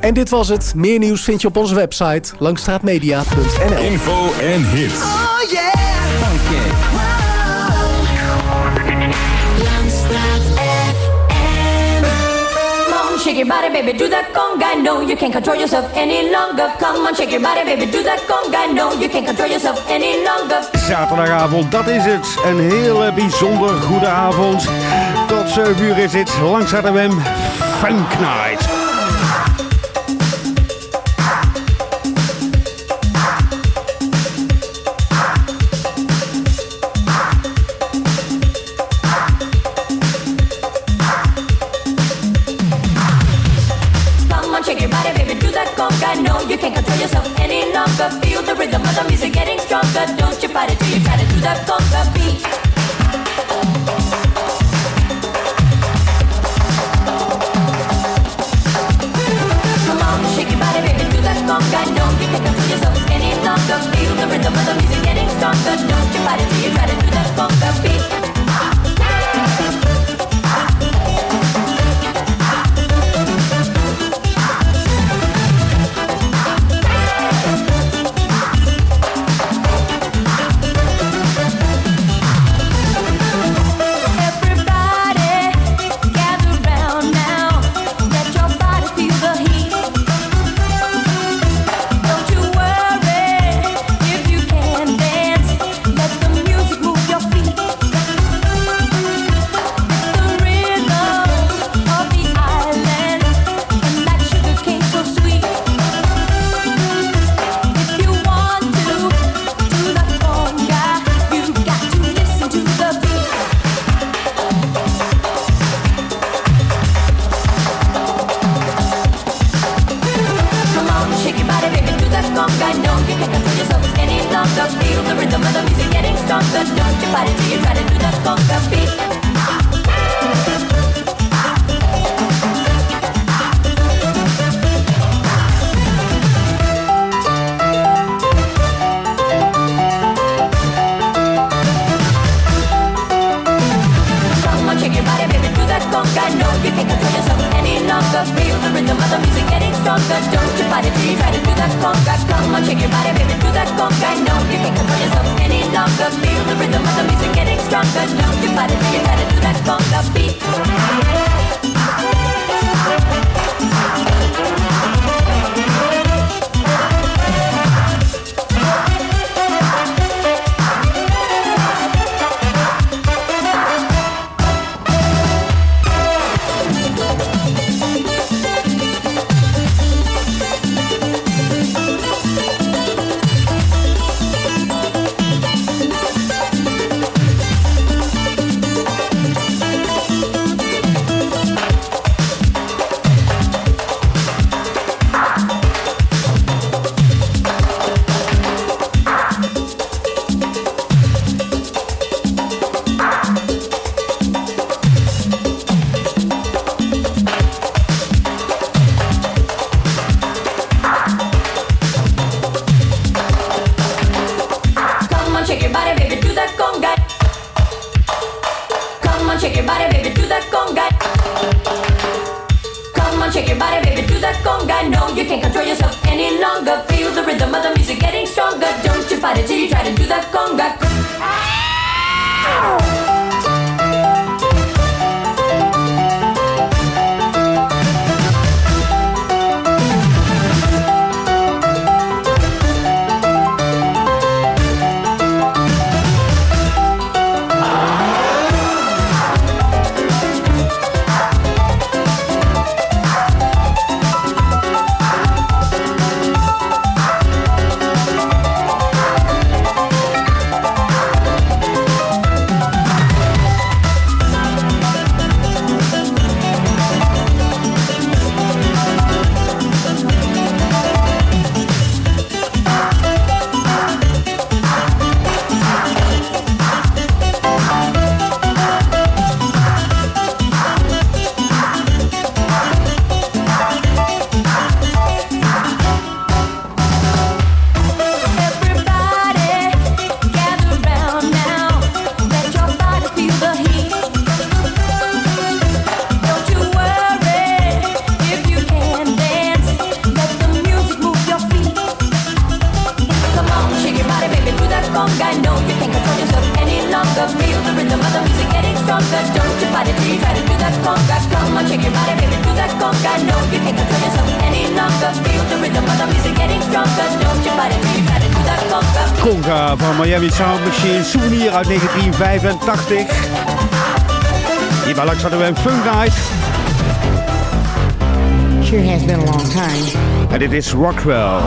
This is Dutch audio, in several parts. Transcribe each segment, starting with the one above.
En dit was het. Meer nieuws vind je op onze website langstraatmedia.nl. Info en hits. Oh yeah. Okay. Shake your body, baby, do that conga. No, you can't control yourself any longer. Come on, shake your body, baby, do that conga. No, you can't control yourself any longer. Zaterdagavond, dat is het. Een hele bijzonder goede avond. Tot 7 uur is het langs HWM Funk Night. Stronger. Don't you fight it till you try to do the conga beat. shake your body, baby, do that conga. Come on, shake your body, baby, do that conga. No, you can't control yourself any longer. Feel the rhythm of the music getting stronger. Don't you fight it till you try to do that conga. Ah! Unit Sound Machine, Souvenir uit 1985. Hier bij hadden we een Funk Night. Sure has been a long time. En dit is Rockwell.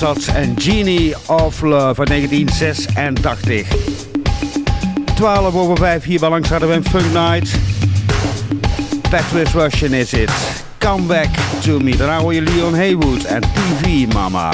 was en Genie of Love van 1986. 12 over 5 hier bij Langs Hadden Funk Night. Back Russian is it. Come back to me. Daarna hoor je Leon Haywood en TV Mama.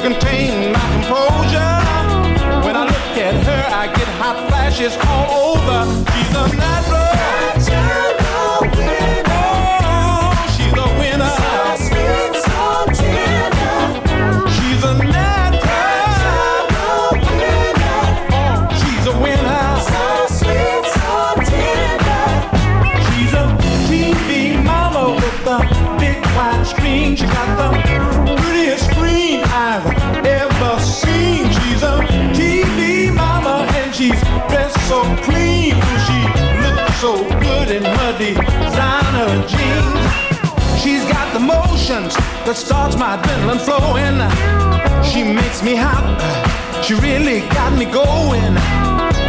to contain my composure. When I look at her, I get hot flashes all over. She's a natural. so clean. She looks so good in her designer jeans. She's got the motions that starts my adrenaline flowing. She makes me hot. She really got me going.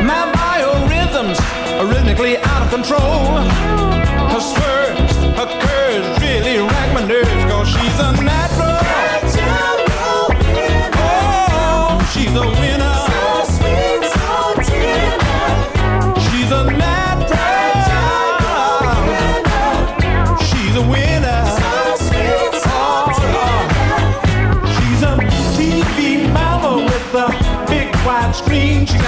My biorhythms are rhythmically out of control. Her spurs, her curves really rack my nerves. Cause she's a natural.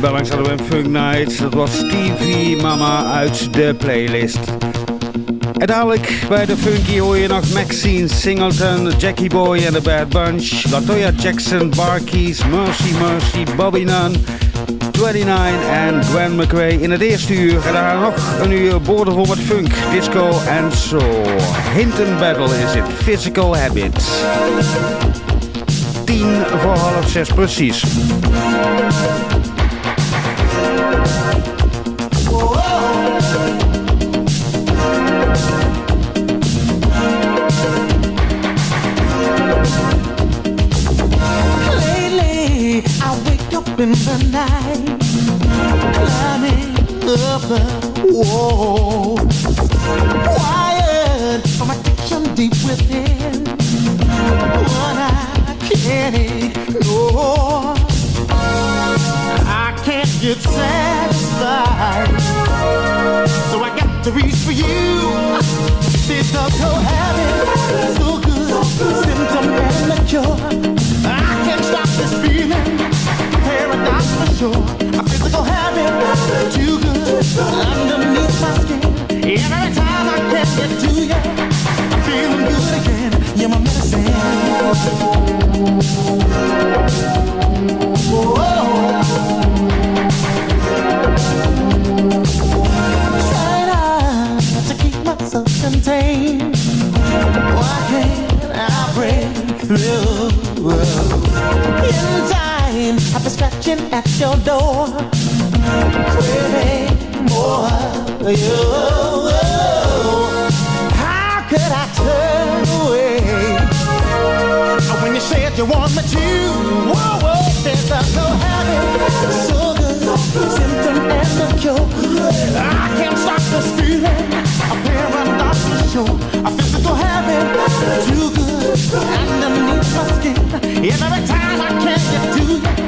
Bij langs een Funk Night. Dat was Stevie Mama uit de playlist. En dadelijk bij de Funky hoor je nog Maxine Singleton, Jackie Boy en The Bad Bunch, Latoya Jackson, Barkeys, Mercy Mercy, Bobby Nunn, 29 en Gwen McRae in het eerste uur. En daarna nog een uur boordevol met funk, disco en soul. Hinton Battle is it, Physical Habits. 10 voor half zes precies. Wired from addiction deep within, one I can't ignore. I can't get satisfied, so I got to reach for you. This so good, cure. Physical too good underneath my skin. Every time I get to you, I'm feeling good again. You're my medicine. Try your door, craving more of you. How could I turn away when you said you want me to? Whoa, whoa, there's a no habit, so good, symptom and the cure. I can't stop this feeling. A paradox for sure. A physical habit, too good underneath my skin. Every time I can't get to you,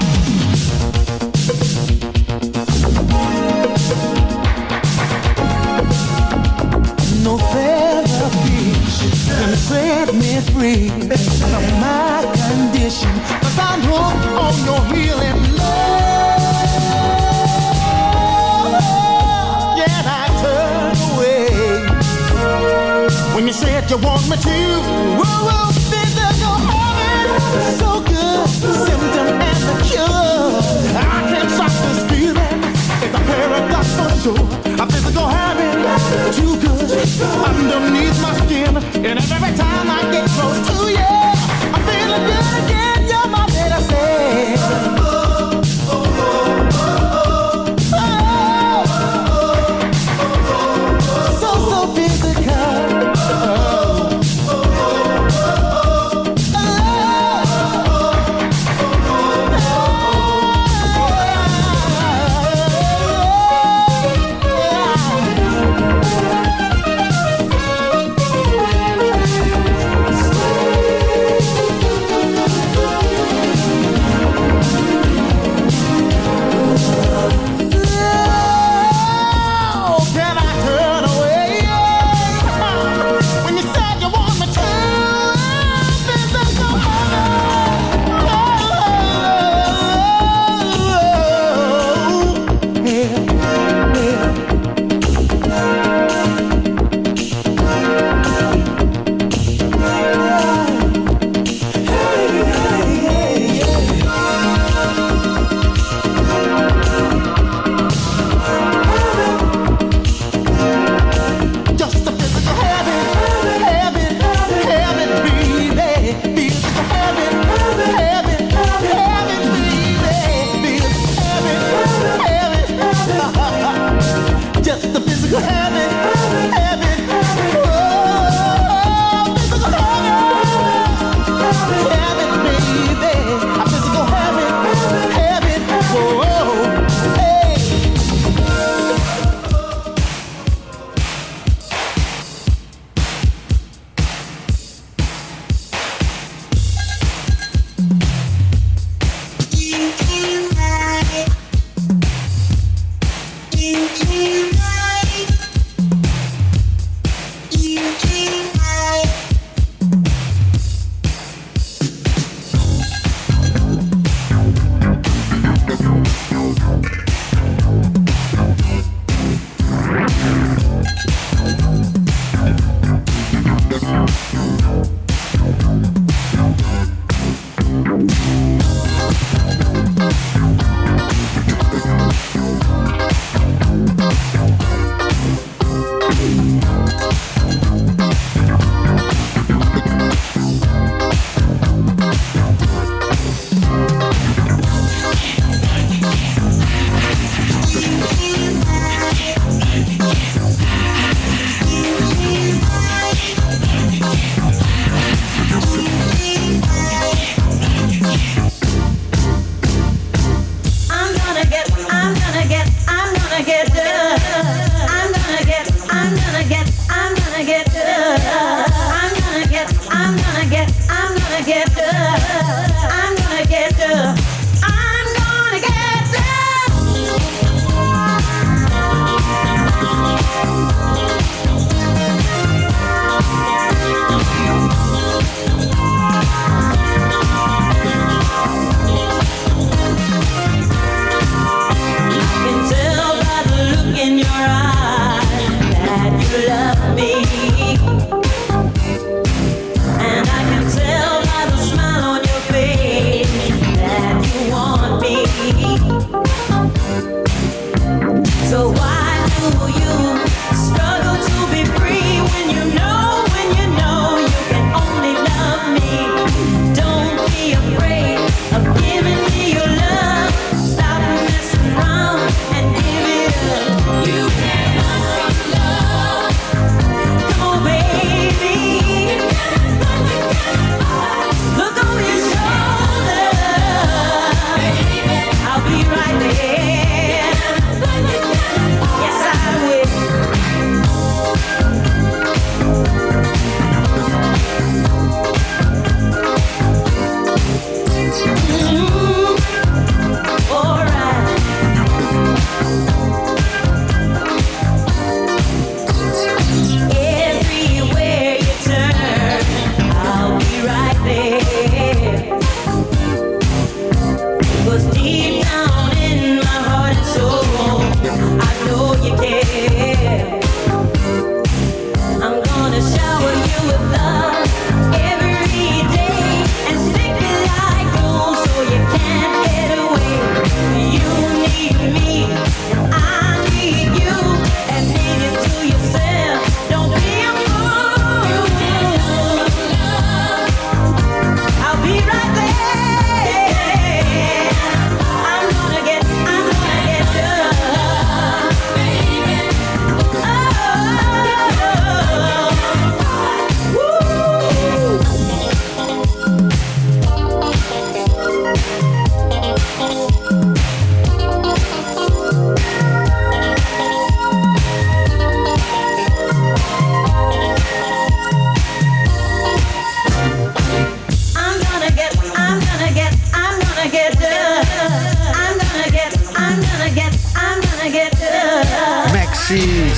free from my condition. Cause I'm hooked on your healing love. Yet I turn away when you said you want me to. Whoa, whoa, physical habit, so good, symptom and the cure. I can't stop this feeling. It's a paradox for sure. A physical habit, too good, underneath my skin. And every time I get close to you,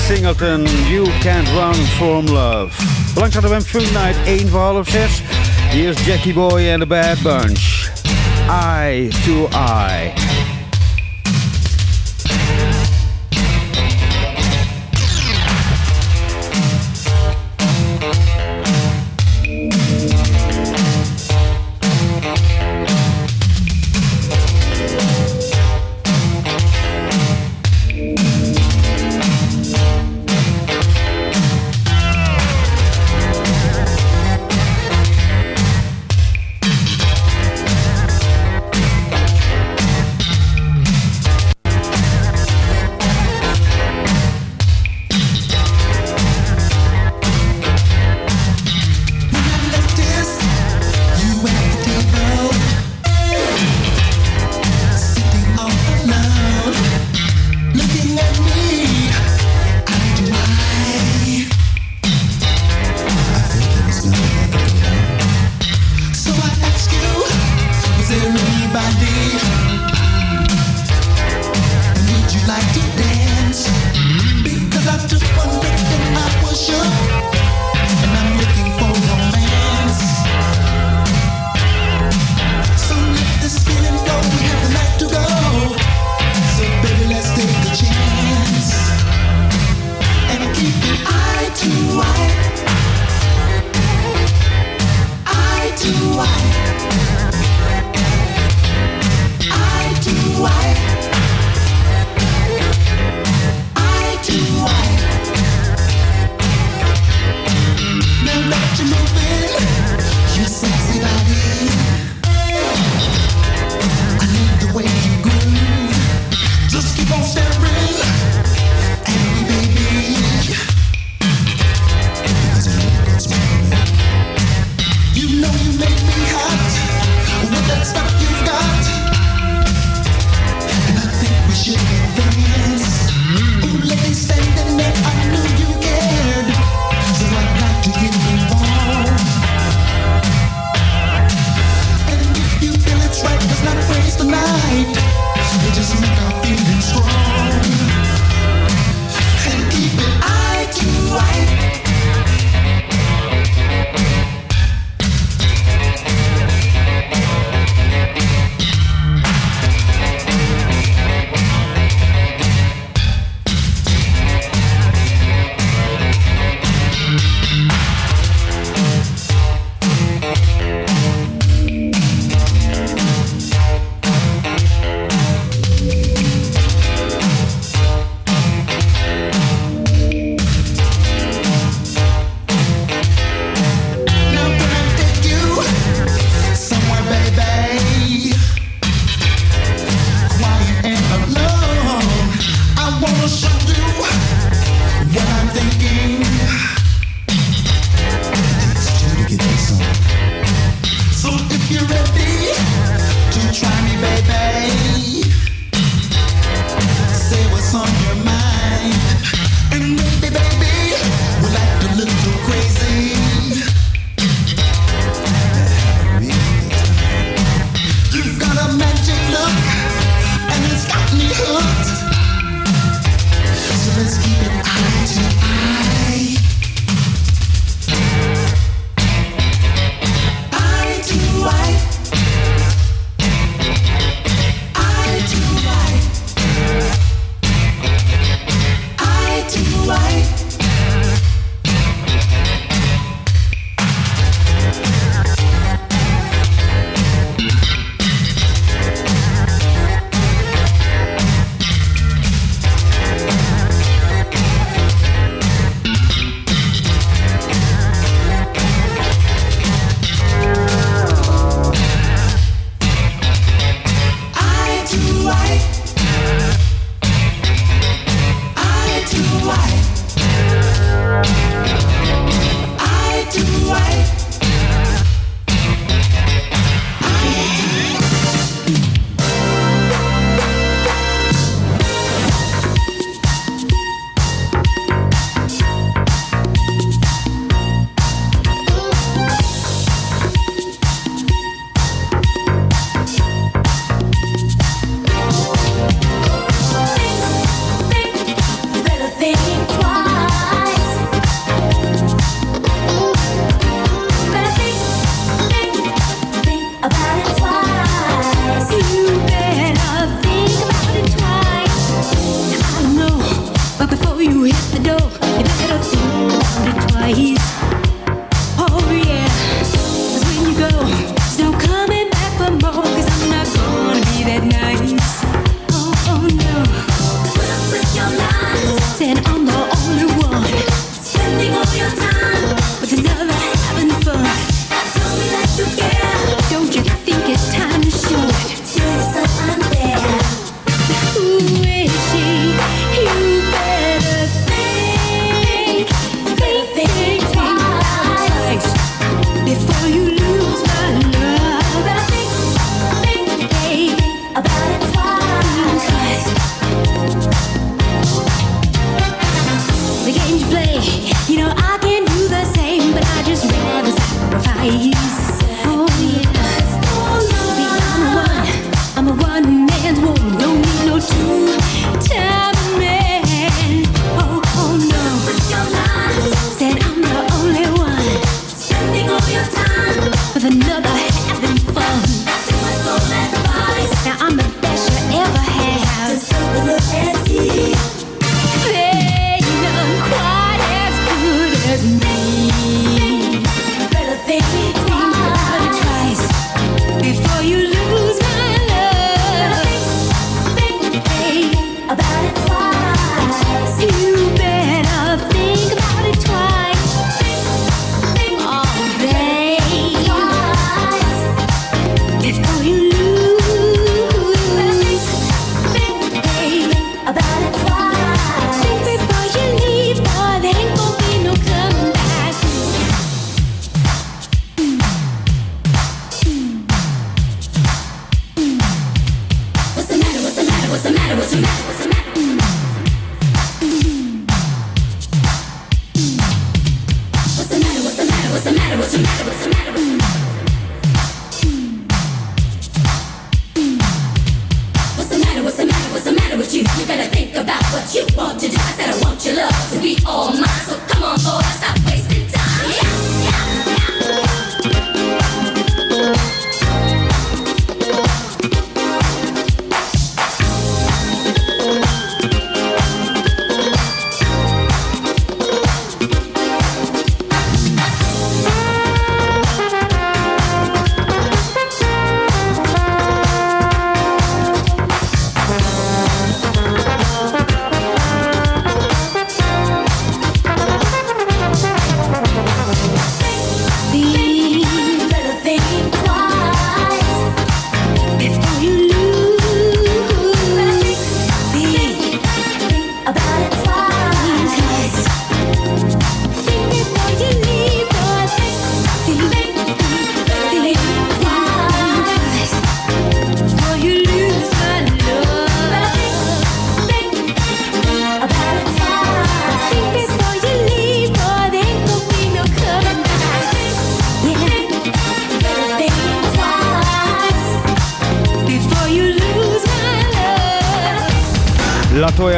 Singleton, You Can't Run From Love. Langs hadden we een Funk Night 1 voor half 6. Hier is Jackie Boy en The Bad Bunch. Eye to Eye.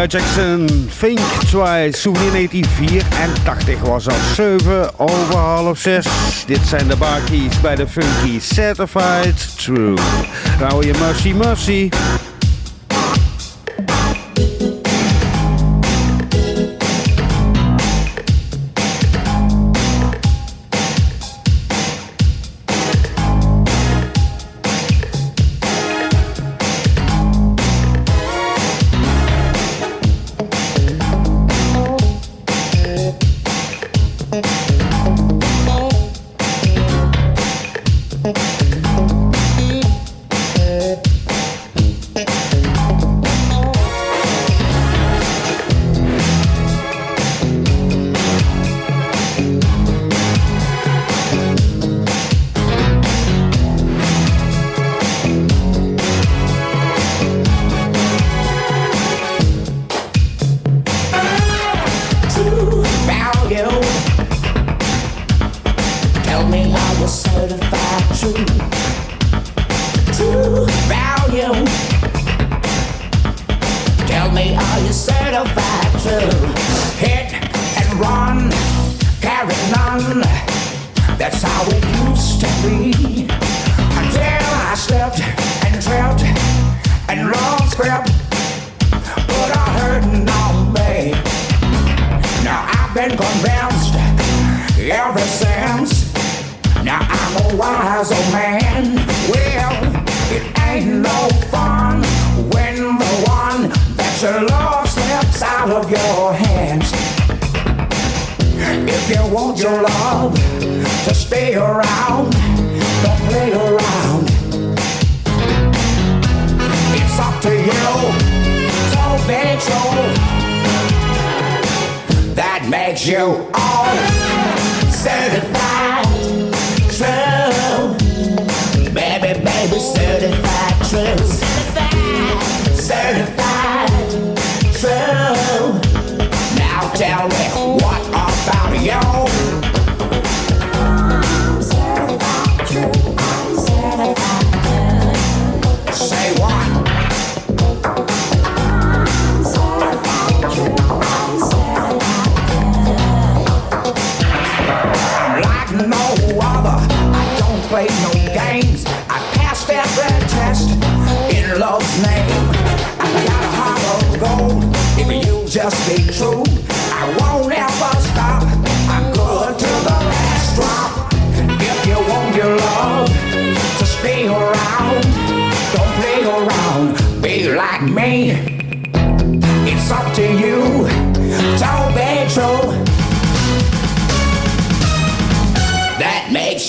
Jackson, Think Twice, Souvenir 1984 was al 7 over half 6. Dit zijn de barkeys bij de Funky Certified True. Nou je Mercy Mercy. get you all certified.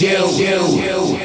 you. you. you.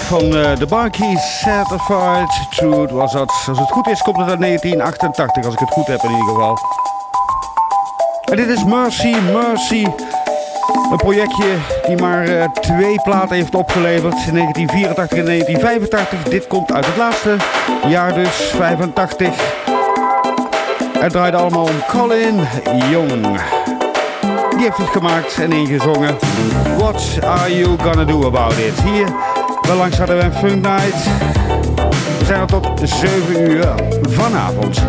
van eh, de Barkeys, Certified Truth was dat. Als het goed is komt het uit 1988, als ik het goed heb in ieder geval. En dit is Mercy, Mercy. Een projectje die maar eh, twee platen heeft opgeleverd. In 1984 en 1985. Dit komt uit het laatste jaar dus, 85. Het draait allemaal om Colin Young. Die heeft het gemaakt en ingezongen. What are you gonna do about it? Hier Daarlangs hadden we een fun night. We zijn tot 7 uur vanavond.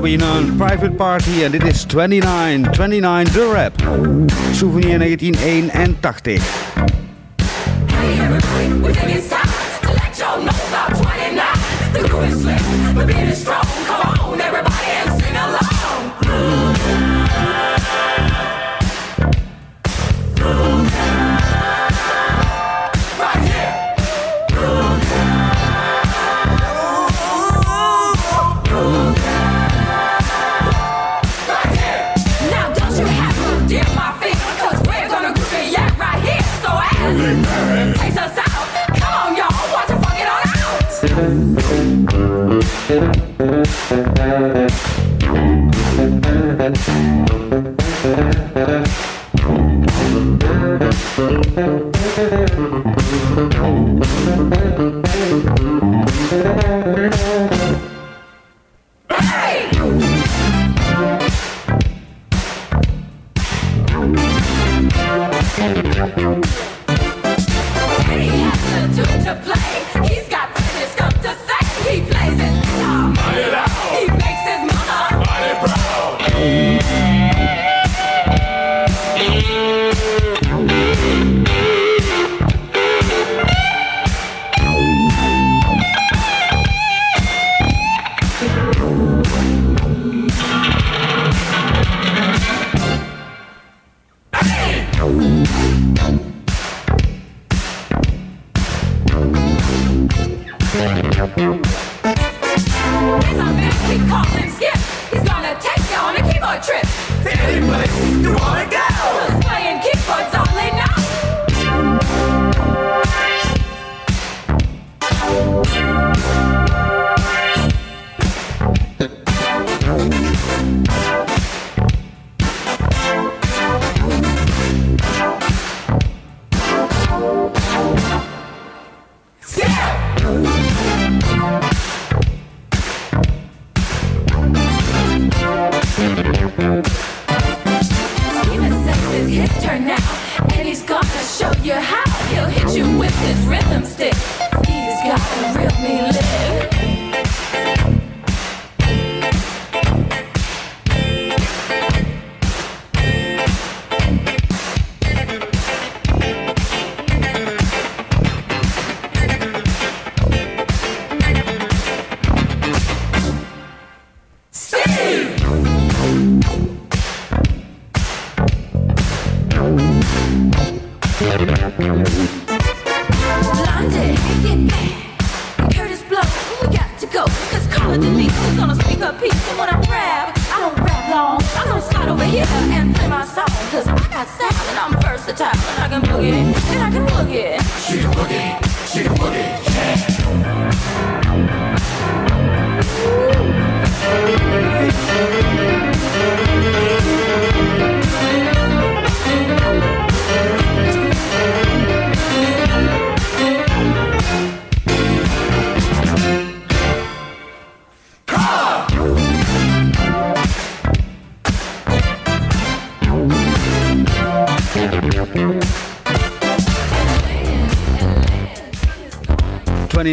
Robin, een private party. En dit is 29, 29 The Rap. Souvenir 1981.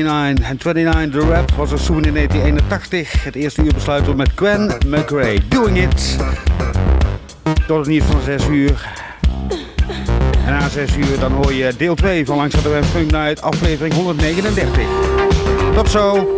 29. En 29, The Rap, was een zoen in 1981. Het eerste uur besluit we met Gwen McRae. Doing it! Tot het nieuws van 6 uur. En na 6 uur dan hoor je deel 2 van Langs de Funk Night, aflevering 139. Tot zo!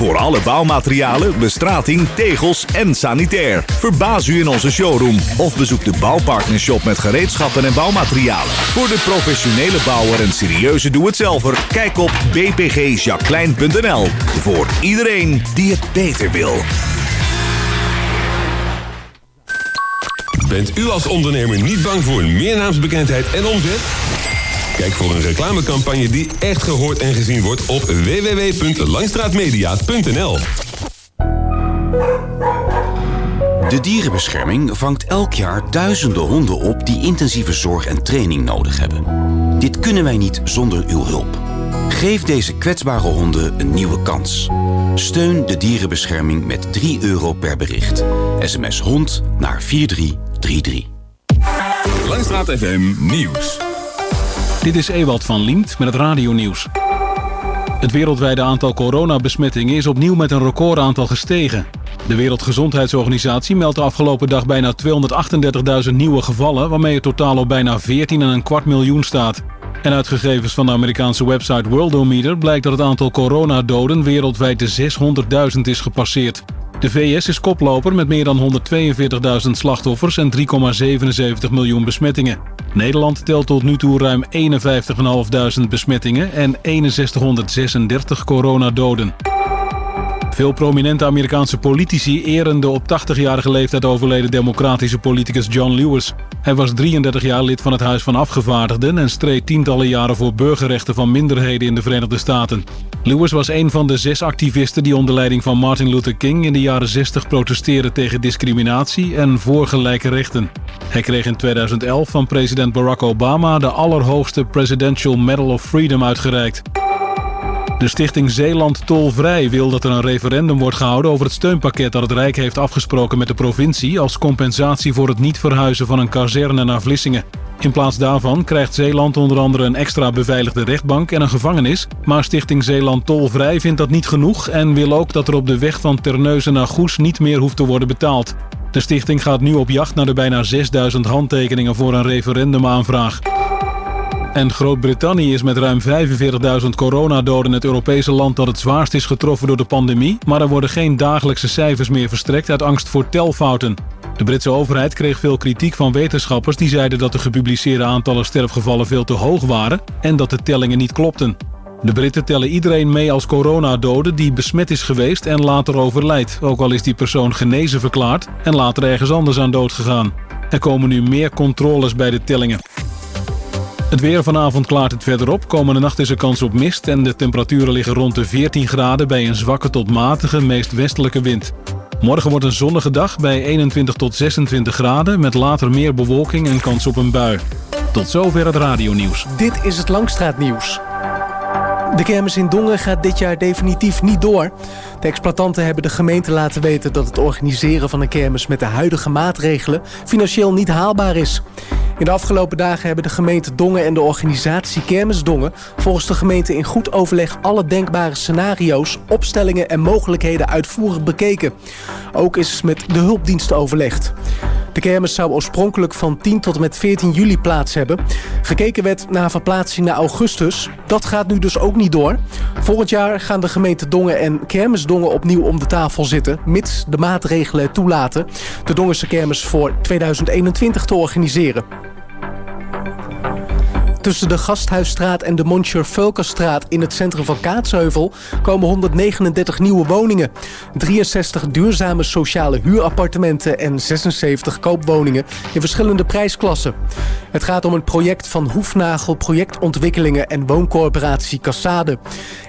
Voor alle bouwmaterialen, bestrating, tegels en sanitair. Verbaas u in onze showroom of bezoek de Bouwpartnershop met gereedschappen en bouwmaterialen. Voor de professionele bouwer en serieuze doe-het-zelver, kijk op bpgjacqueline.nl. Voor iedereen die het beter wil. Bent u als ondernemer niet bang voor meer naamsbekendheid en omzet? Kijk voor een reclamecampagne die echt gehoord en gezien wordt op www.langstraatmedia.nl. De dierenbescherming vangt elk jaar duizenden honden op die intensieve zorg en training nodig hebben. Dit kunnen wij niet zonder uw hulp. Geef deze kwetsbare honden een nieuwe kans. Steun de dierenbescherming met 3 euro per bericht. SMS hond naar 4333. Langstraat FM Nieuws. Dit is Ewald van Liemt met het radionieuws. Het wereldwijde aantal coronabesmettingen is opnieuw met een recordaantal gestegen. De Wereldgezondheidsorganisatie meldt de afgelopen dag bijna 238.000 nieuwe gevallen... waarmee het totaal op bijna 14,25 miljoen staat. En uit gegevens van de Amerikaanse website Worldometer... blijkt dat het aantal coronadoden wereldwijd de 600.000 is gepasseerd. De VS is koploper met meer dan 142.000 slachtoffers en 3,77 miljoen besmettingen. Nederland telt tot nu toe ruim 51.500 besmettingen en 6136 coronadoden. Veel prominente Amerikaanse politici eren de op 80-jarige leeftijd overleden democratische politicus John Lewis. Hij was 33 jaar lid van het Huis van Afgevaardigden en streed tientallen jaren voor burgerrechten van minderheden in de Verenigde Staten. Lewis was een van de zes activisten die onder leiding van Martin Luther King in de jaren 60 protesteerden tegen discriminatie en voor gelijke rechten. Hij kreeg in 2011 van president Barack Obama de allerhoogste Presidential Medal of Freedom uitgereikt. De stichting Zeeland Tolvrij wil dat er een referendum wordt gehouden over het steunpakket dat het Rijk heeft afgesproken met de provincie als compensatie voor het niet verhuizen van een kazerne naar Vlissingen. In plaats daarvan krijgt Zeeland onder andere een extra beveiligde rechtbank en een gevangenis. Maar Stichting Zeeland Tolvrij vindt dat niet genoeg en wil ook dat er op de weg van Terneuzen naar Goes niet meer hoeft te worden betaald. De stichting gaat nu op jacht naar de bijna 6000 handtekeningen voor een referendumaanvraag. En Groot-Brittannië is met ruim 45.000 coronadoden het Europese land dat het zwaarst is getroffen door de pandemie. Maar er worden geen dagelijkse cijfers meer verstrekt uit angst voor telfouten. De Britse overheid kreeg veel kritiek van wetenschappers die zeiden dat de gepubliceerde aantallen sterfgevallen veel te hoog waren en dat de tellingen niet klopten. De Britten tellen iedereen mee als coronadode die besmet is geweest en later overlijdt, ook al is die persoon genezen verklaard en later ergens anders aan dood gegaan. Er komen nu meer controles bij de tellingen. Het weer vanavond klaart het verder op. Komende nacht is er kans op mist en de temperaturen liggen rond de 14 graden bij een zwakke tot matige, meest westelijke wind. Morgen wordt een zonnige dag bij 21 tot 26 graden met later meer bewolking en kans op een bui. Tot zover het radionieuws. Dit is het Langstraatnieuws. De kermis in Dongen gaat dit jaar definitief niet door. De exploitanten hebben de gemeente laten weten dat het organiseren van een kermis met de huidige maatregelen financieel niet haalbaar is. In de afgelopen dagen hebben de gemeente Dongen en de organisatie Kermis Dongen volgens de gemeente in goed overleg alle denkbare scenario's, opstellingen en mogelijkheden uitvoerig bekeken. Ook is met de hulpdiensten overlegd. De kermis zou oorspronkelijk van 10 tot en met 14 juli plaats hebben. Gekeken werd naar verplaatsing naar augustus. Dat gaat nu dus ook door. Volgend jaar gaan de gemeente Dongen en Kermis Dongen opnieuw om de tafel zitten... mits de maatregelen toelaten de Dongense kermis voor 2021 te organiseren. Tussen de Gasthuisstraat en de Monsieur Vulkerstraat in het centrum van Kaatsheuvel komen 139 nieuwe woningen. 63 duurzame sociale huurappartementen en 76 koopwoningen in verschillende prijsklassen. Het gaat om een project van Hoefnagel Projectontwikkelingen en Wooncorporatie Cassade.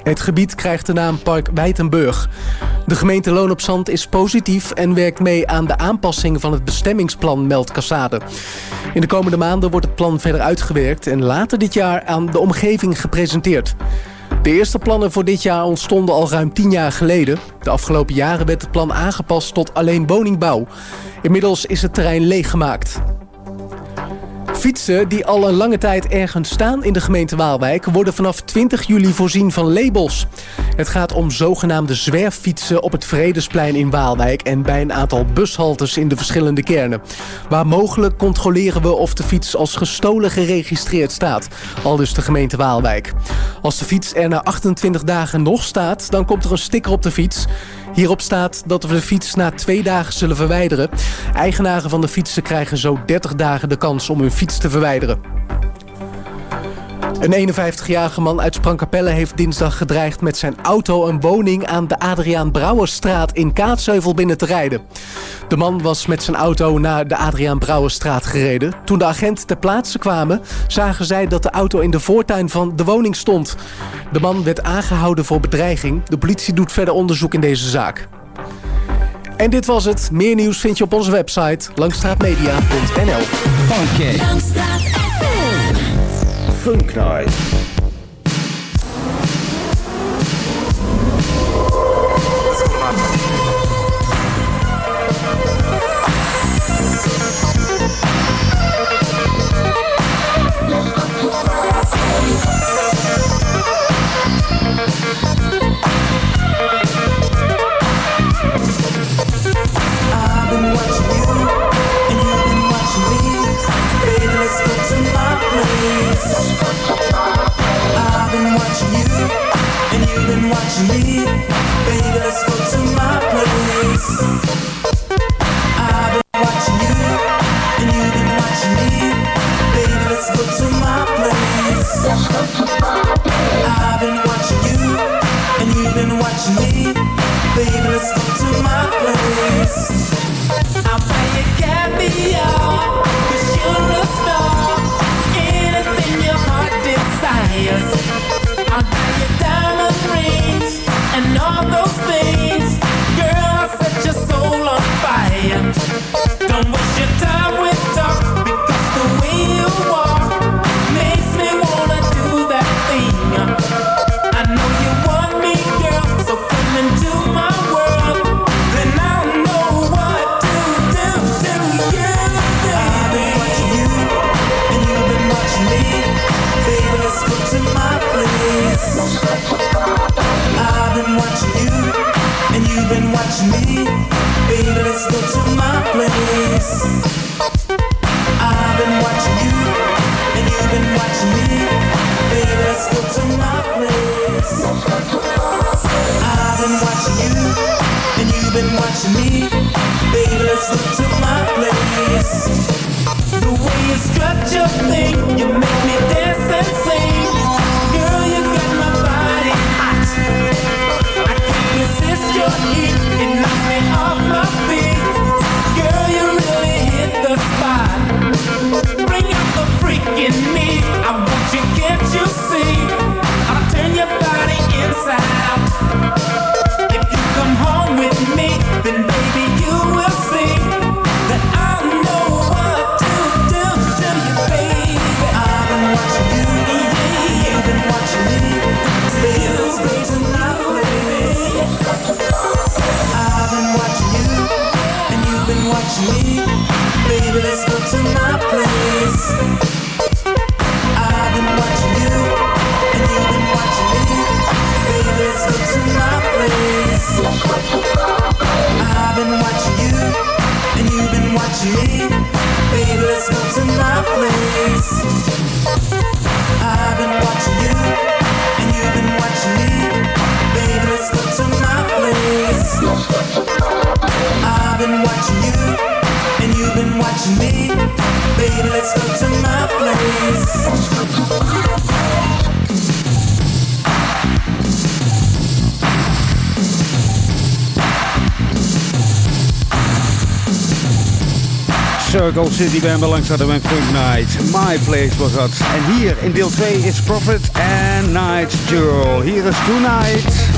Het gebied krijgt de naam Park Wijtenburg. De gemeente Loon op Zand is positief en werkt mee aan de aanpassing van het bestemmingsplan, meldt Cassade. In de komende maanden wordt het plan verder uitgewerkt en later dit jaar aan de omgeving gepresenteerd. De eerste plannen voor dit jaar ontstonden al ruim 10 jaar geleden. De afgelopen jaren werd het plan aangepast tot alleen woningbouw. Inmiddels is het terrein leeggemaakt. Fietsen die al een lange tijd ergens staan in de gemeente Waalwijk... worden vanaf 20 juli voorzien van labels. Het gaat om zogenaamde zwerffietsen op het Vredesplein in Waalwijk... en bij een aantal bushaltes in de verschillende kernen. Waar mogelijk controleren we of de fiets als gestolen geregistreerd staat. Al dus de gemeente Waalwijk. Als de fiets er na 28 dagen nog staat, dan komt er een sticker op de fiets... Hierop staat dat we de fiets na twee dagen zullen verwijderen. Eigenaren van de fietsen krijgen zo 30 dagen de kans om hun fiets te verwijderen. Een 51-jarige man uit Sprangkapelle heeft dinsdag gedreigd met zijn auto een woning aan de Adriaan Brouwerstraat in Kaatsheuvel binnen te rijden. De man was met zijn auto naar de Adriaan Brouwerstraat gereden. Toen de agenten ter plaatse kwamen, zagen zij dat de auto in de voortuin van de woning stond. De man werd aangehouden voor bedreiging. De politie doet verder onderzoek in deze zaak. En dit was het. Meer nieuws vind je op onze website langstraatmedia.nl. Night. Circle City Band belangstelling bij Funk Night. My Place was dat. En hier in deel 2 is Profit and Night Jewel. Hier is Tonight.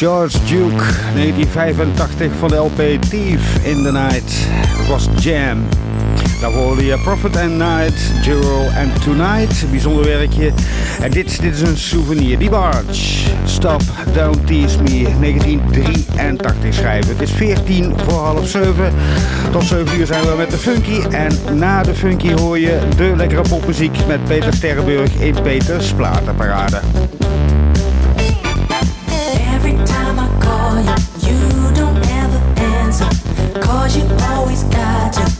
George Duke, 1985 van de LP Thief in the Night. Dat was Jam. Daarvoor hoorde je Prophet and Night, Jewel and Tonight. Bijzonder werkje. En dit, dit is een souvenir. Die Barge. Stop, Don't Tease Me, 1983 schrijven. Het is 14 voor half 7. Tot 7 uur zijn we met de Funky. En na de Funky hoor je de lekkere popmuziek met Peter Sterrenburg in Peters Platenparade. Cause you always got to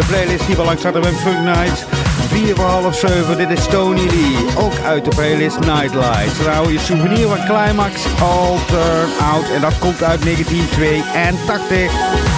de playlist die we langs hadden met Funk Nights. 4 voor half 7, dit is Tony Lee. Ook uit de playlist Nightlights. Nou, je souvenir van Climax Alter Out. En dat komt uit 1982.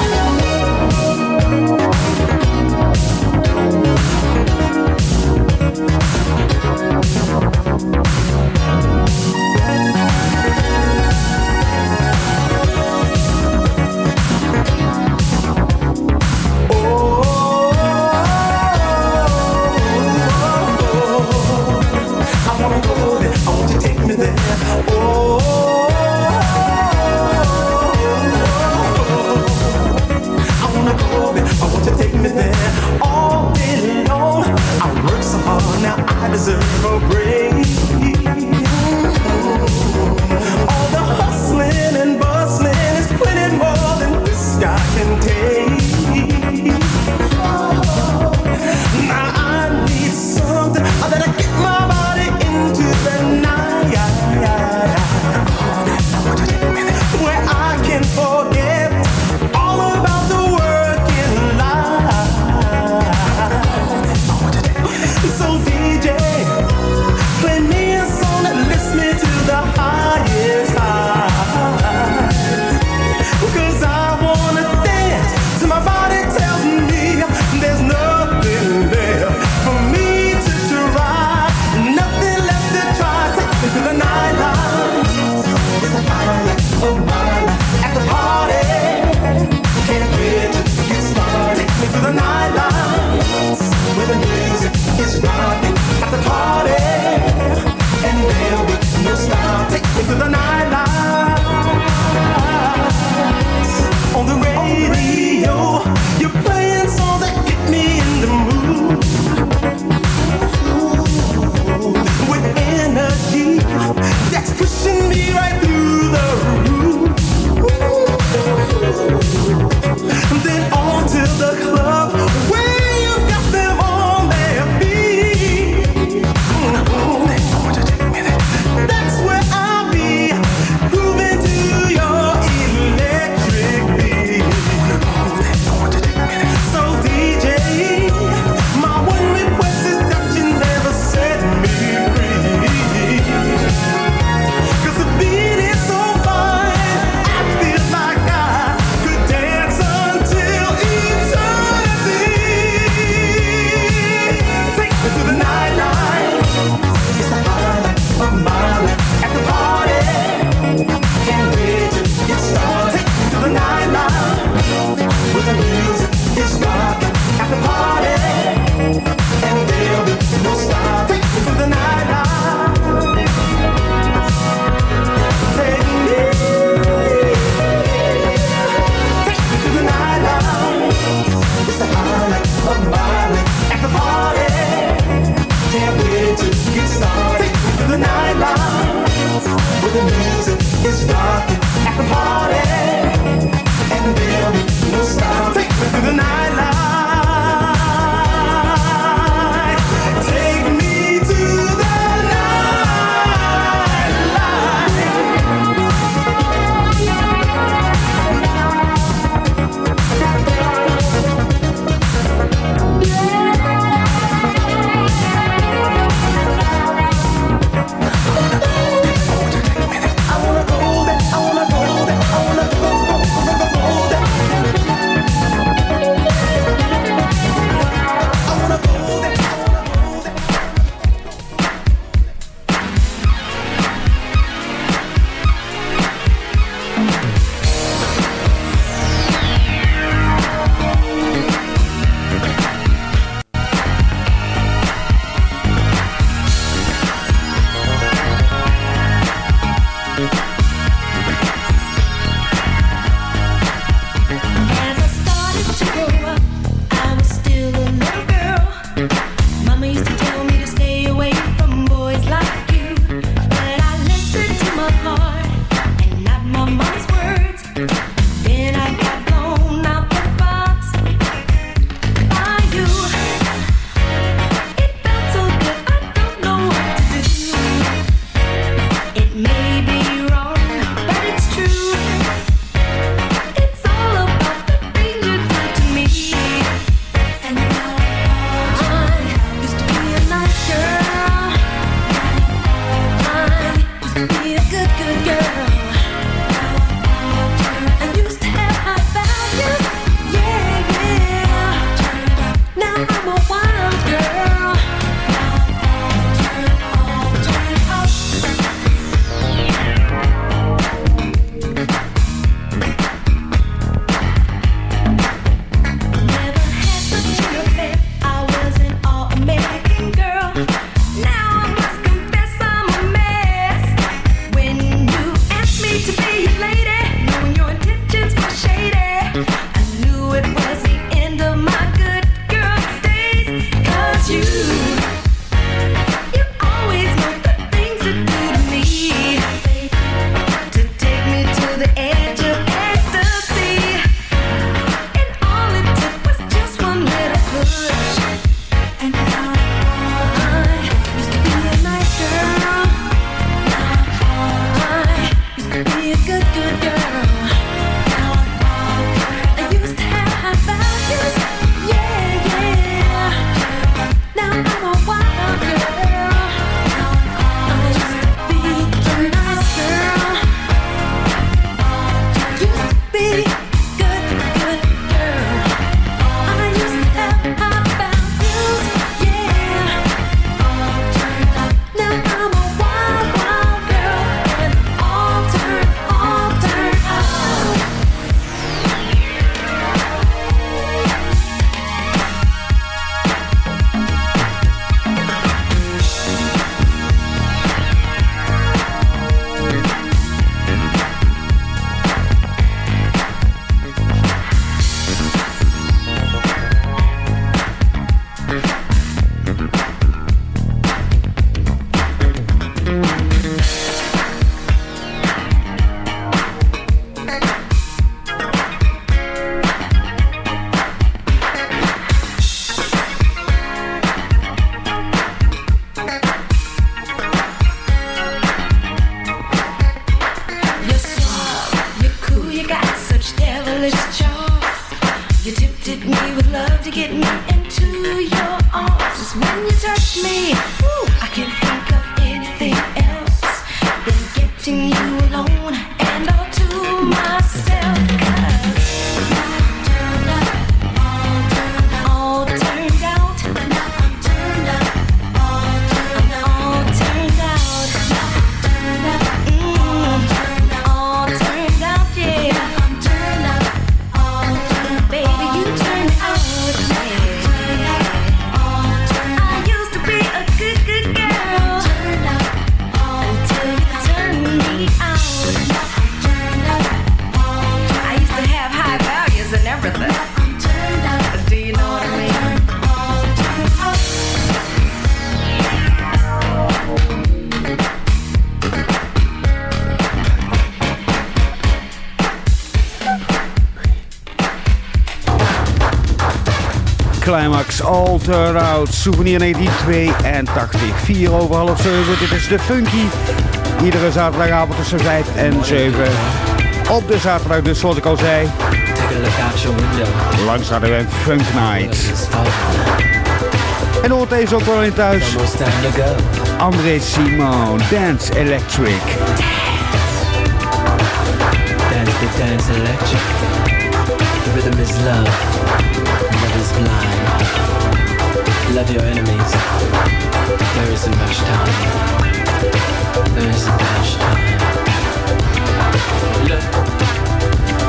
Turn Out, Souvenir 1982. 4 over half 7, dit is de Funky. Iedere zaterdagavond tussen 5 en 7. Op de zaterdag dus, zoals ik al zei. Langs we een Funk Night. En hoort deze ook wel in thuis. André Simon, Dance Electric. Dance the dance electric. The rhythm is love. Love your enemies. There isn't much time. There isn't much time. Look,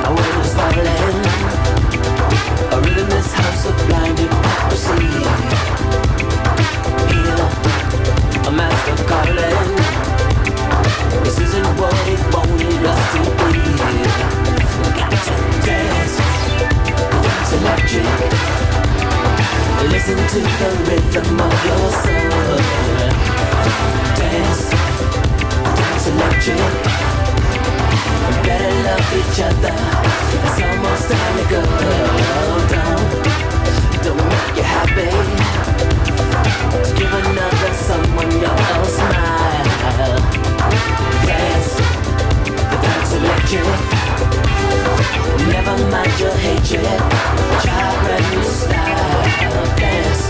I was falling. A rhythm is house of blind hypocrisy. Here, a master calling. This isn't what it wanted us to be. Got to dance, dance electric. Listen to the rhythm of your soul. Dance, dance electric. We better love each other. It's almost time to go. Don't, don't make you happy. To give another someone your smile. Dance, dance electric. Never mind your hatred. Try brand new style. Dance,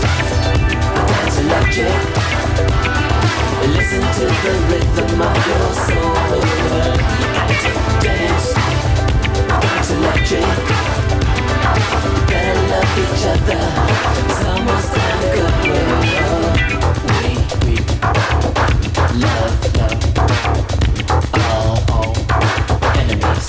dance electric. Listen to the rhythm of your soul. Dance, dance electric. Love each other. Time to go. We, we love, love all, all enemies,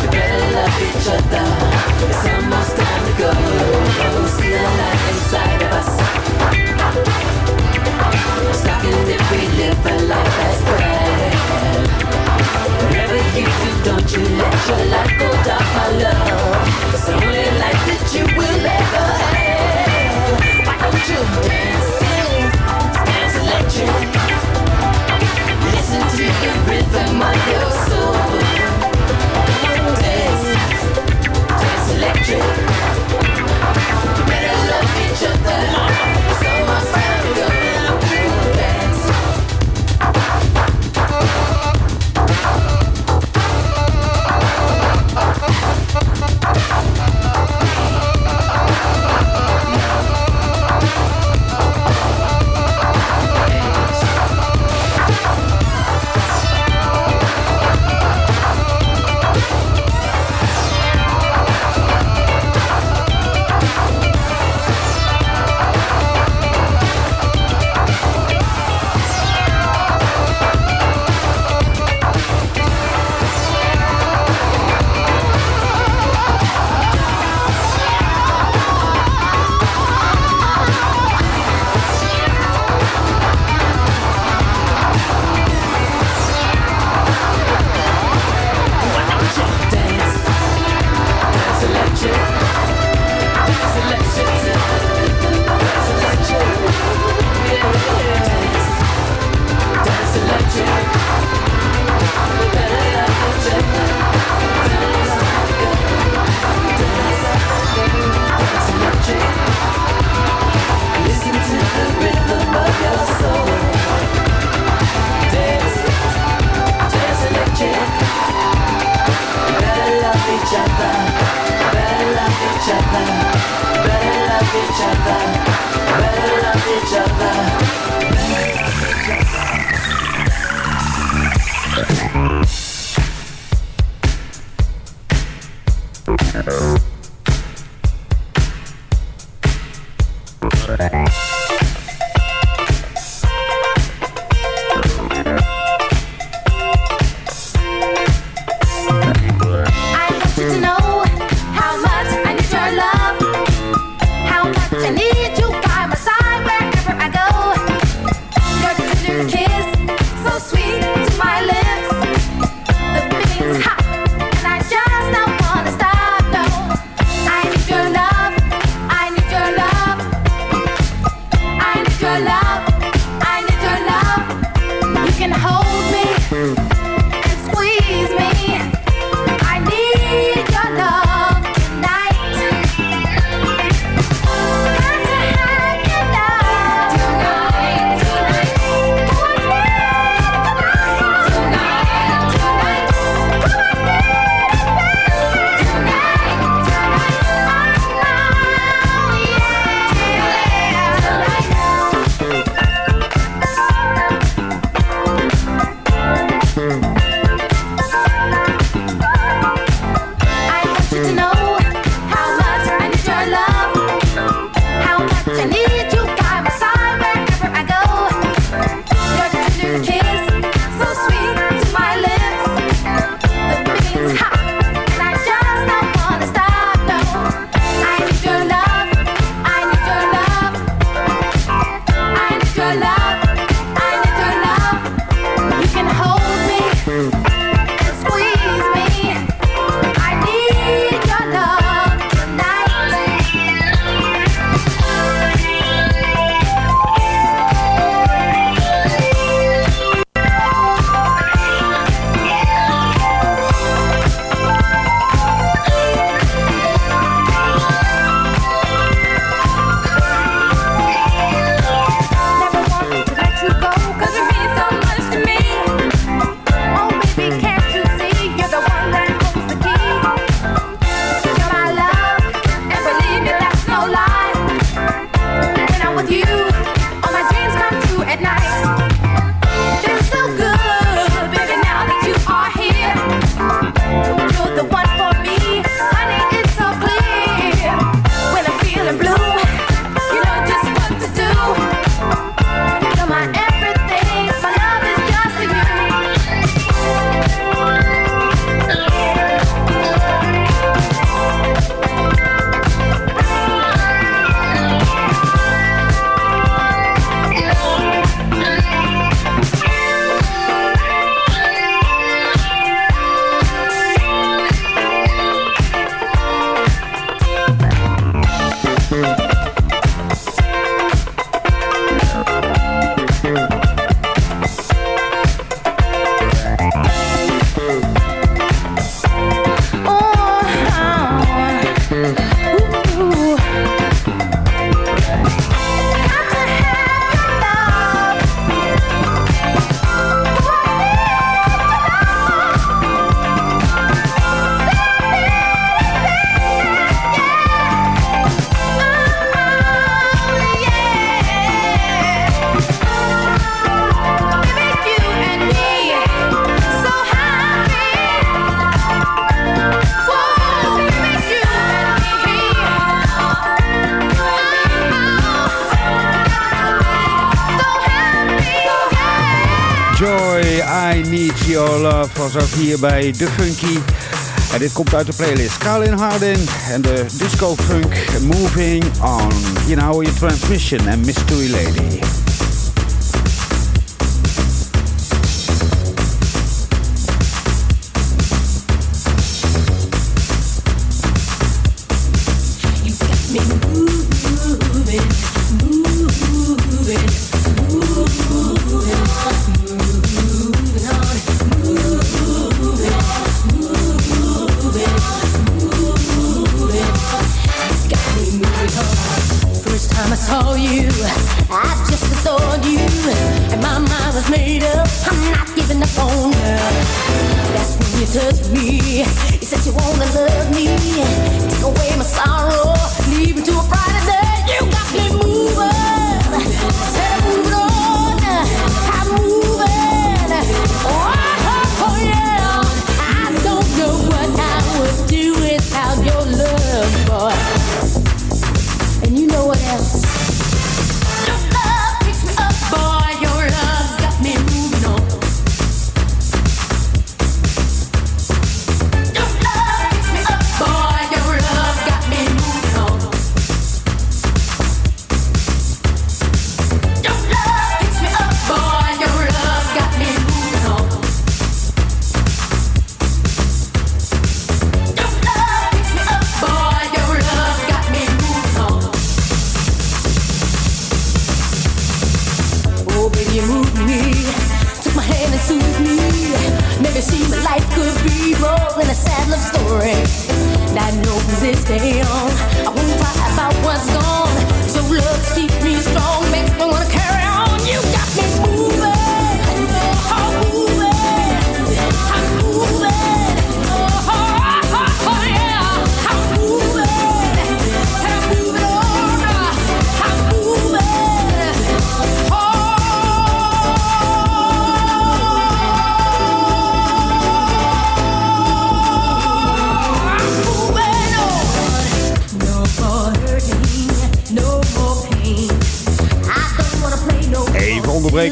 We better love each other. It's almost time to go. See the light inside of us. Stocking if we live a life. Whatever you do, don't you let your go dark, my love. It's the only that you will ever have. Dance electric? Listen to the rhythm of your soul. Dance hier bij The Funky. En dit komt uit de playlist Carlin Harding en de disco funk Moving On. Hier Know je Transmission en Mystery Lady. Touch me. You said you wanna love me, take away my sorrow, leave me to a brighter day. You got me.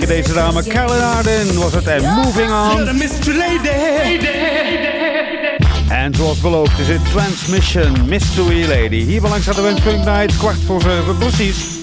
deze dame. Carolyn Arden was het en Moving On. En zoals beloofd is het Transmission Mystery Lady. Hier belangrijk aan de Funk Night, kwart voor zeven precies.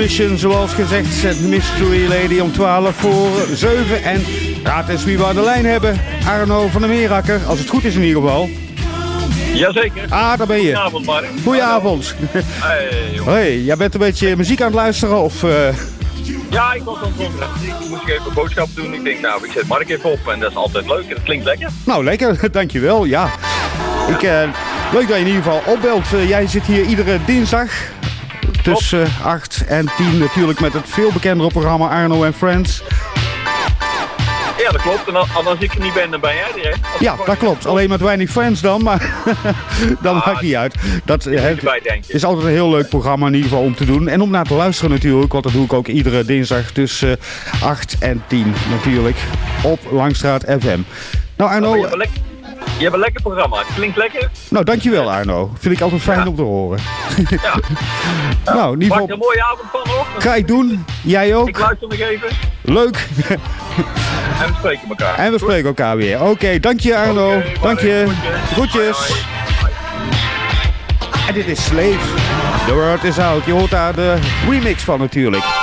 Transmission, zoals gezegd. Het Mystery Lady om 12 voor 7. En raad eens wie we aan de lijn hebben. Arno van der Meerakker, als het goed is in ieder geval. Jazeker. Ah, daar ben je. Goedenavond, Mark. Goedenavond. Hey. Hoi, jij bent een beetje muziek aan het luisteren of... eh, Ja, ik was aan het moest ik even boodschappen doen. Ik denk, nou, ik zet Mark even op. En dat is altijd leuk. En dat klinkt lekker. Nou, lekker. Dankjewel. Ja. Ik, eh, leuk dat je in ieder geval opbelt. Eh, jij zit hier iedere dinsdag tussen 8 en 10 natuurlijk met het veel bekendere programma Arno en Friends. Ja, dat klopt. En al- al als ik er niet ben, dan ben jij er, hè? Als Ja, dat klopt. Alleen met weinig fans dan, maar dat maakt niet uit. Dat het is altijd een heel leuk programma in ieder geval om te doen. En om naar te luisteren natuurlijk, want dat doe ik ook iedere dinsdag tussen 8 en 10 natuurlijk op Langstraat FM. Nou Arno, Je hebt, een lekker programma. Het klinkt lekker. nou dankjewel Arno. Vind ik altijd fijn om te horen. nou, in ieder er geval een mooie avond van, hoor. ga ik doen. Jij ook. Ik luister nog even. Leuk. En we spreken elkaar. En we spreken elkaar weer. Oké, dank je Arno. dank je. Groetjes. En dit is Slave. The Word is Out. Je hoort daar de remix van natuurlijk.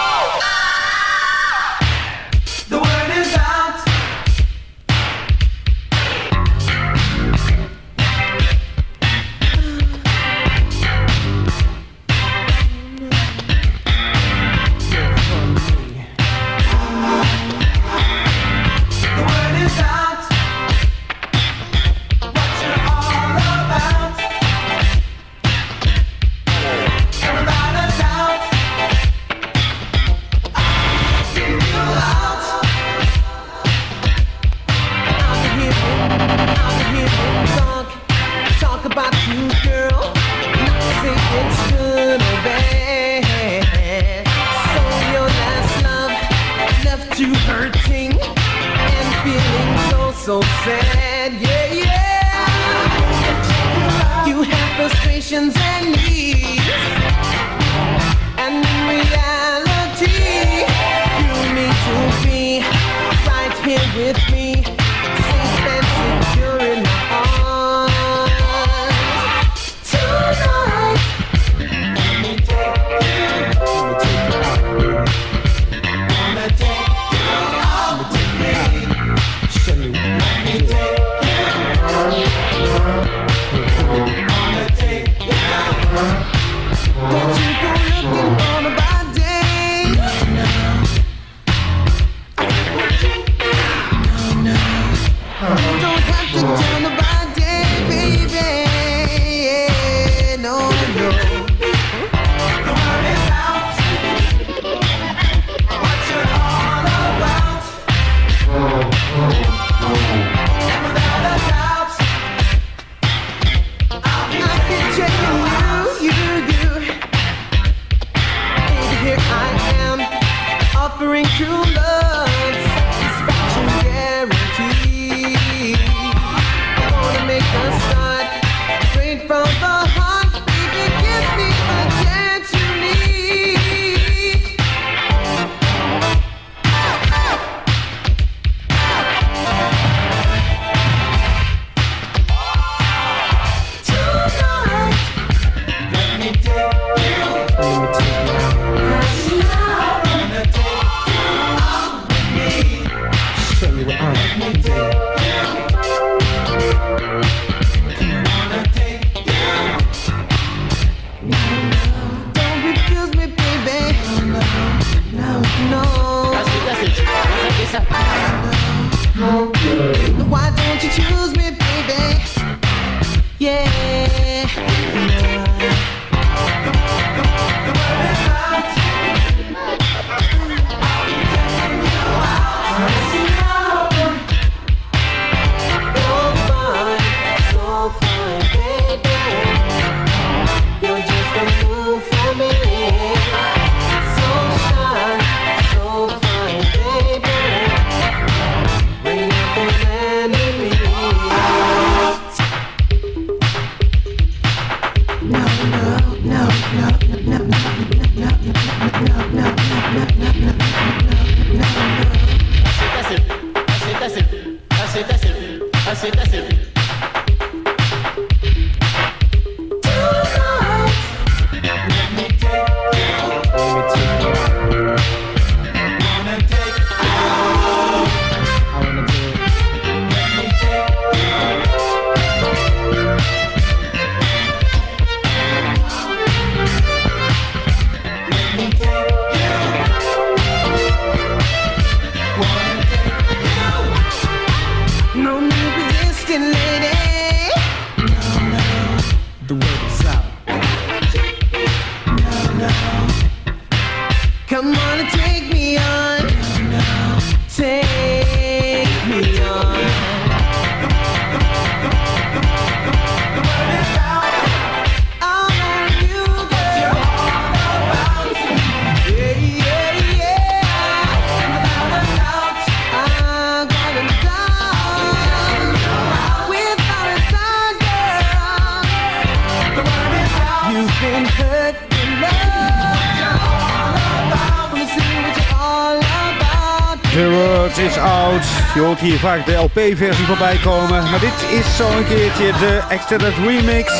hier vaak de LP-versie voorbij komen. Maar dit is zo een keertje de Extended Remix.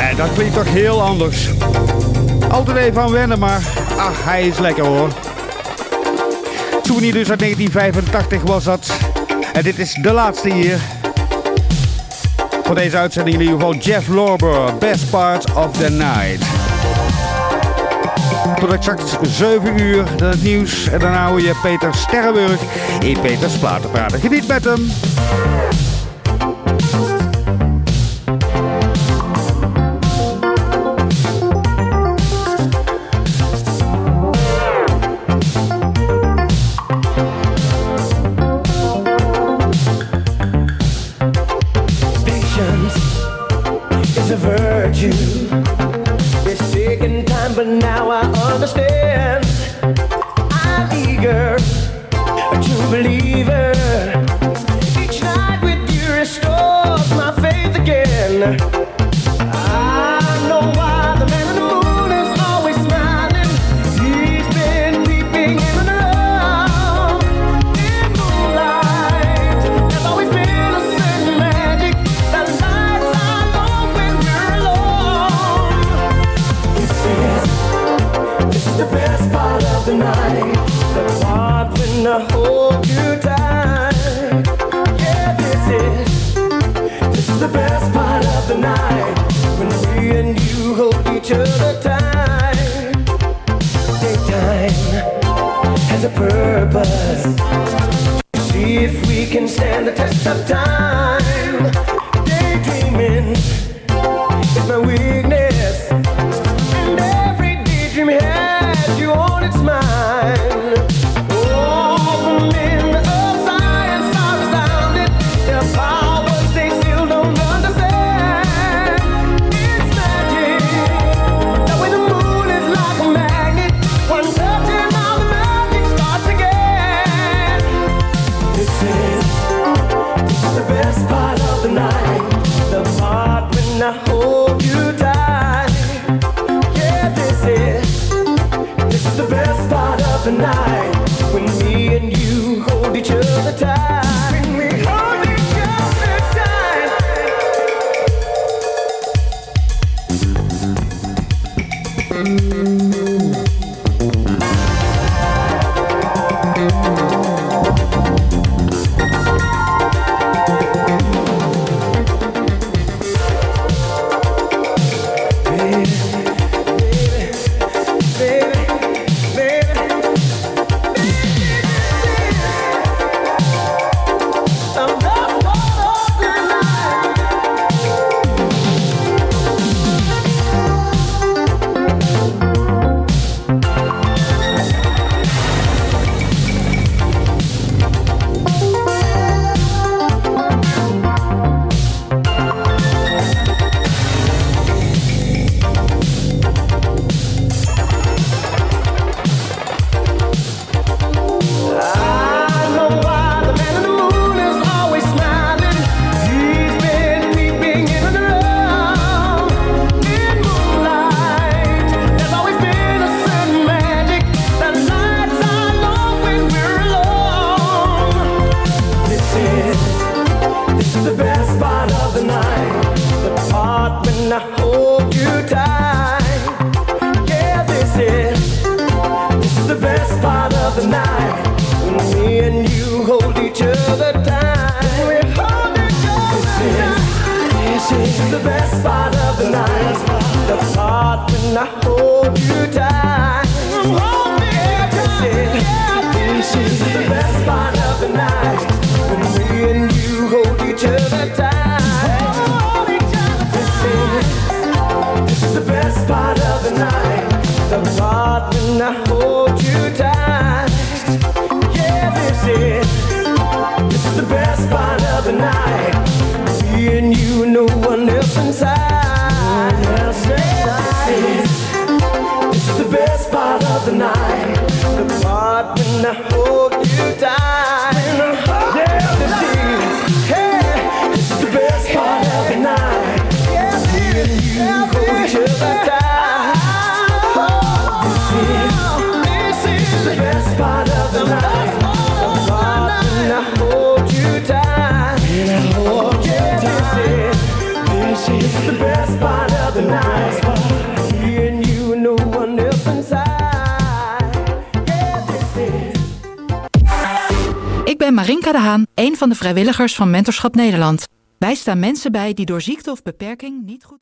En dat klinkt toch heel anders. Altijd even aan wennen, maar ach, hij is lekker hoor. Toen Souvenir dus uit 1985 was dat. En dit is de laatste hier. Voor deze uitzending in ieder geval Jeff Lorber, Best Part of the Night. Tot exact 7 uur het nieuws. En daarna hoor je Peter Sterrenburg in Peters Platenpraten. Geniet met hem! us. See if we can stand the test of time. Daydreaming. tonight. Een van de vrijwilligers van Mentorschap Nederland. Wij staan mensen bij die door ziekte of beperking niet goed.